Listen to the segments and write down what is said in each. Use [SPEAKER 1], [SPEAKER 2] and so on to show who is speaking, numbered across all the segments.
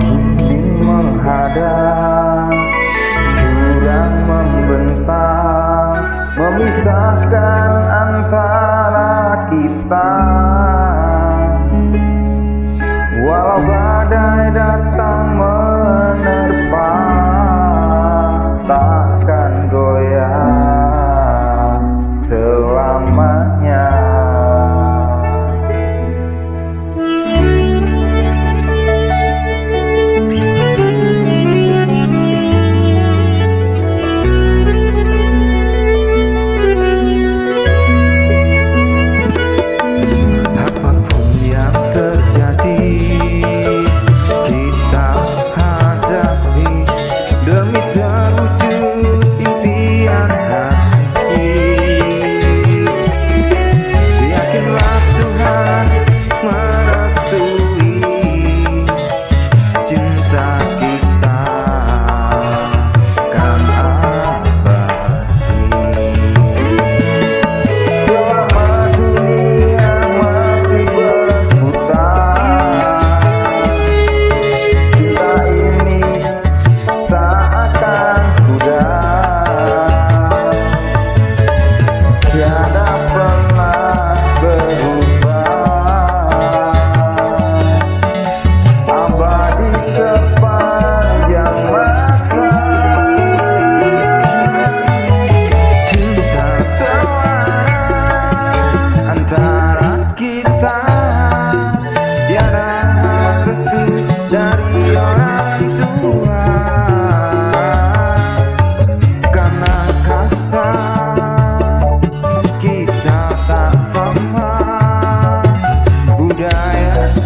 [SPEAKER 1] dinding menghadap Jurang membentang Memisahkan antara kita.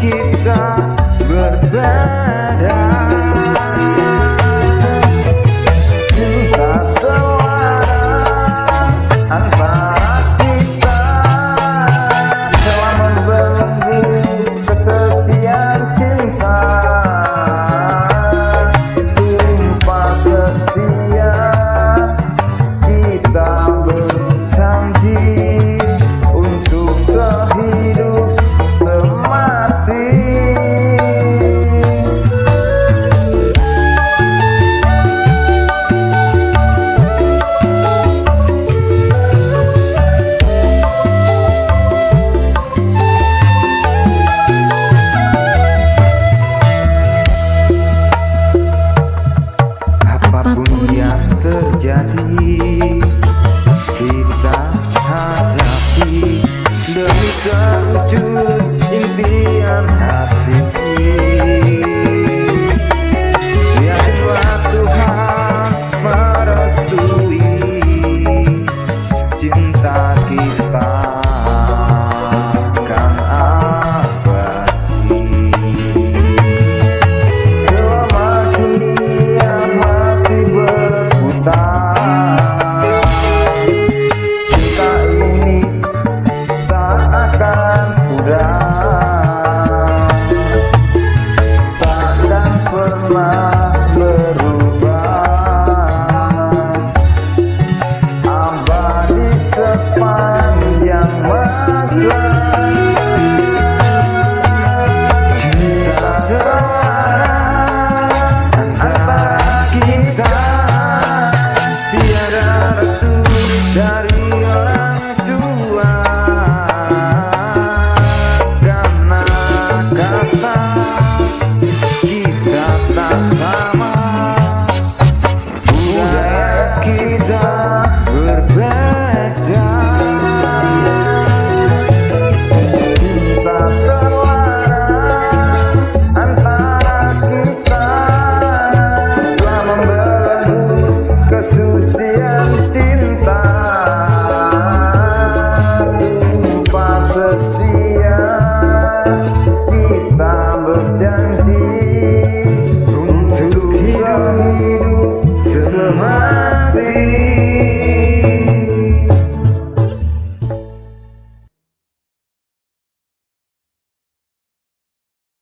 [SPEAKER 1] kita berbeda. You'll be unhappy.